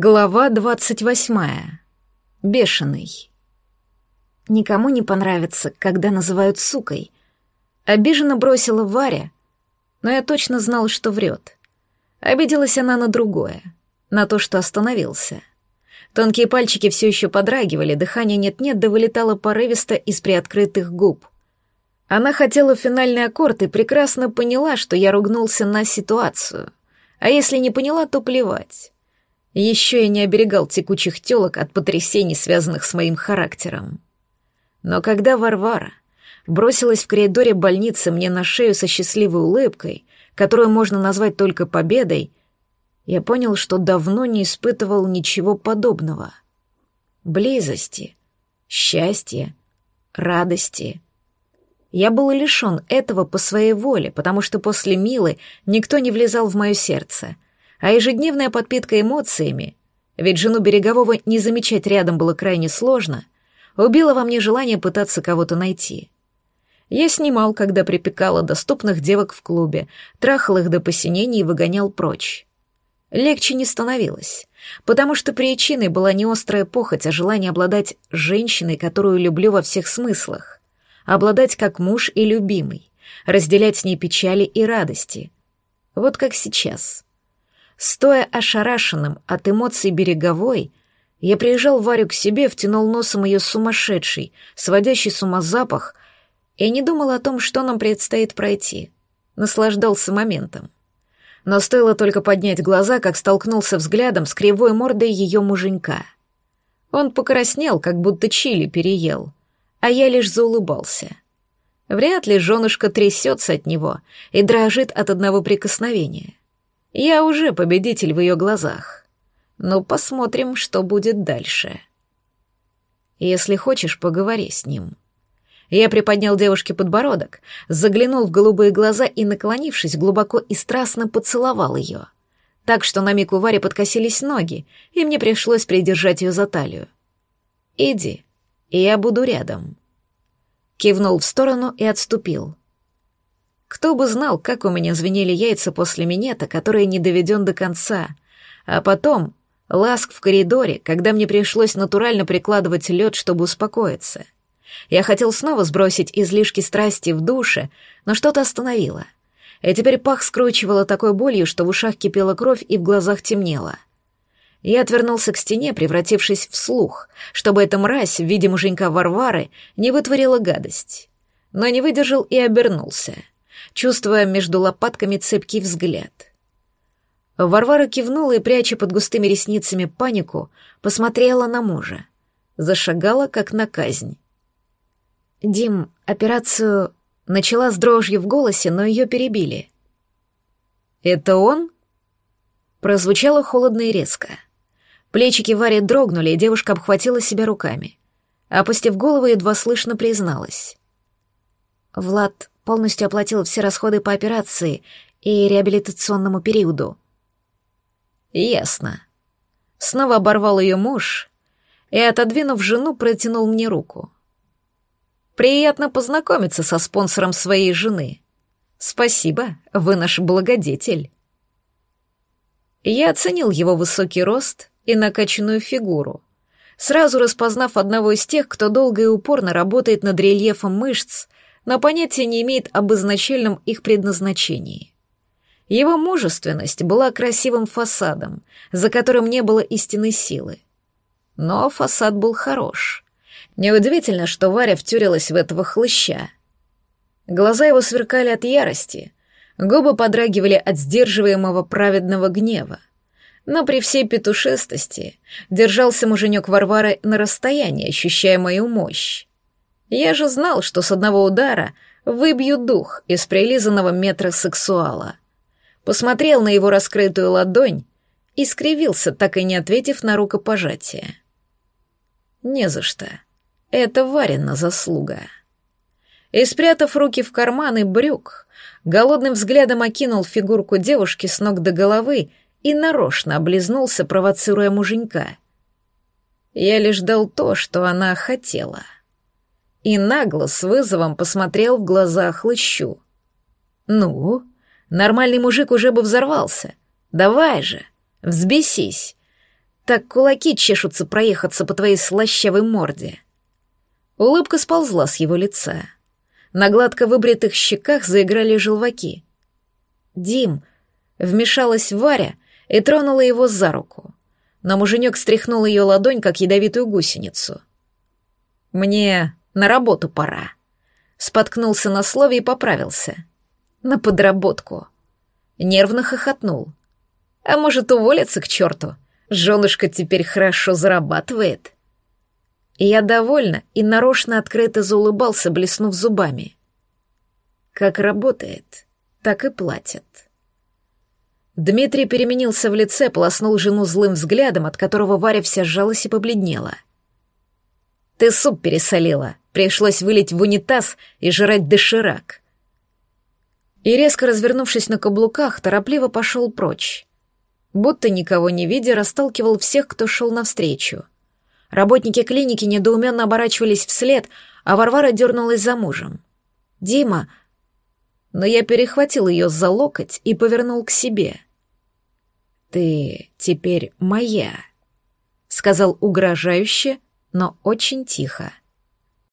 Глава двадцать восьмая. Бешеный. Никому не понравится, когда называют сукой. Обиженно бросила Варя, но я точно знал, что врет. Обиделась она на другое, на то, что остановился. Тонкие пальчики все еще подрагивали, дыхание нет-нет, да вылетало порывисто из приоткрытых губ. Она хотела финальный аккорд и прекрасно поняла, что я ругнулся на ситуацию. А если не поняла, то плевать. Еще я не оберегал текучих телок от потрясений, связанных с моим характером. Но когда Варвара бросилась в коридоре больницы мне на шею со счастливой улыбкой, которую можно назвать только победой, я понял, что давно не испытывал ничего подобного. Близости, счастья, радости. Я был лишен этого по своей воле, потому что после Милы никто не влезал в мое сердце — а ежедневная подпитка эмоциями, ведь жену Берегового не замечать рядом было крайне сложно, убила во мне желание пытаться кого-то найти. Я снимал, когда припекала доступных девок в клубе, трахал их до посинения и выгонял прочь. Легче не становилось, потому что причиной была не острая похоть, а желание обладать женщиной, которую люблю во всех смыслах, обладать как муж и любимый, разделять с ней печали и радости. Вот как сейчас. Стоя ошарашенным от эмоций береговой, я приезжал Варю к себе, втянул носом ее сумасшедший, сводящий с ума запах, и не думал о том, что нам предстоит пройти. Наслаждался моментом. Но стоило только поднять глаза, как столкнулся взглядом с кривой мордой ее муженька. Он покраснел, как будто чили переел, а я лишь заулыбался. Вряд ли женушка трясется от него и дрожит от одного прикосновения. Я уже победитель в ее глазах. Но посмотрим, что будет дальше. Если хочешь, поговори с ним. Я приподнял девушке подбородок, заглянул в голубые глаза и, наклонившись, глубоко и страстно поцеловал ее. Так что на миг у Вари подкосились ноги, и мне пришлось придержать ее за талию. «Иди, и я буду рядом». Кивнул в сторону и отступил. Кто бы знал, как у меня звенели яйца после минета, который не доведен до конца. А потом ласк в коридоре, когда мне пришлось натурально прикладывать лед, чтобы успокоиться. Я хотел снова сбросить излишки страсти в душе, но что-то остановило. И теперь пах скручивало такой болью, что в ушах кипела кровь и в глазах темнело. Я отвернулся к стене, превратившись в слух, чтобы эта мразь в виде муженька Варвары не вытворила гадость. Но не выдержал и обернулся — чувствуя между лопатками цепкий взгляд. Варвара кивнула и, пряча под густыми ресницами панику, посмотрела на мужа. Зашагала, как на казнь. «Дим, операцию...» Начала с дрожью в голосе, но ее перебили. «Это он?» Прозвучало холодно и резко. Плечики Вари дрогнули, и девушка обхватила себя руками. Опустив голову, едва слышно призналась. «Влад полностью оплатил все расходы по операции и реабилитационному периоду. Ясно. Снова оборвал ее муж и, отодвинув жену, протянул мне руку. Приятно познакомиться со спонсором своей жены. Спасибо, вы наш благодетель. Я оценил его высокий рост и накачанную фигуру, сразу распознав одного из тех, кто долго и упорно работает над рельефом мышц но понятия не имеет об изначальном их предназначении. Его мужественность была красивым фасадом, за которым не было истинной силы. Но фасад был хорош. Неудивительно, что Варя втюрилась в этого хлыща. Глаза его сверкали от ярости, губы подрагивали от сдерживаемого праведного гнева. Но при всей петушистости держался муженек Варвары на расстоянии, ощущая мою мощь. Я же знал, что с одного удара выбью дух из прилизанного метросексуала. Посмотрел на его раскрытую ладонь и скривился, так и не ответив на рукопожатие. Не за что. Это Варина заслуга. И, спрятав руки в карманы брюк, голодным взглядом окинул фигурку девушки с ног до головы и нарочно облизнулся, провоцируя муженька. Я лишь дал то, что она хотела — и нагло с вызовом посмотрел в глаза хлыщу. «Ну, нормальный мужик уже бы взорвался. Давай же, взбесись. Так кулаки чешутся проехаться по твоей слащавой морде. Улыбка сползла с его лица. На гладко выбритых щеках заиграли желваки. «Дим!» — вмешалась Варя и тронула его за руку. Но муженек стряхнул ее ладонь, как ядовитую гусеницу. «Мне на работу пора». Споткнулся на слове и поправился. «На подработку». Нервно хохотнул. «А может, уволиться к черту? Женушка теперь хорошо зарабатывает». Я довольна и нарочно открыто заулыбался, блеснув зубами. Как работает, так и платят. Дмитрий переменился в лице, полоснул жену злым взглядом, от которого Варя вся сжалась и побледнела. «Ты суп пересолила, пришлось вылить в унитаз и жрать доширак». И резко развернувшись на каблуках, торопливо пошел прочь. Будто никого не видя, расталкивал всех, кто шел навстречу. Работники клиники недоуменно оборачивались вслед, а Варвара дернулась за мужем. «Дима!» Но я перехватил ее за локоть и повернул к себе — «Ты теперь моя», — сказал угрожающе, но очень тихо.